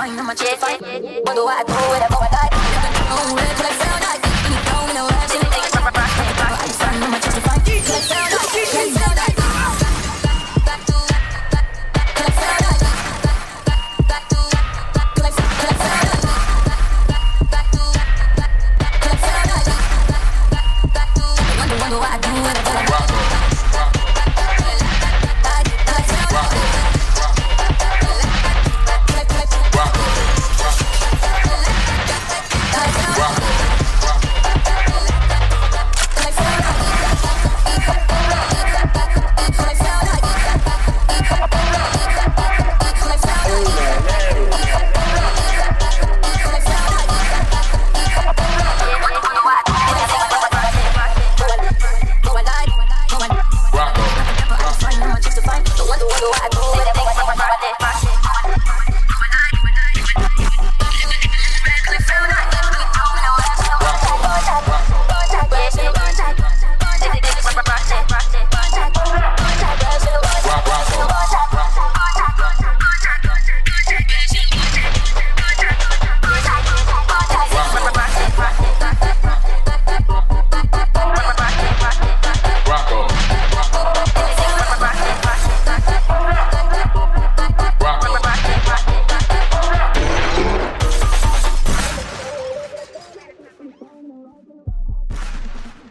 How much to find. Wonder why I go wherever I die. I do?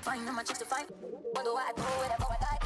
To find. Wonder why I go I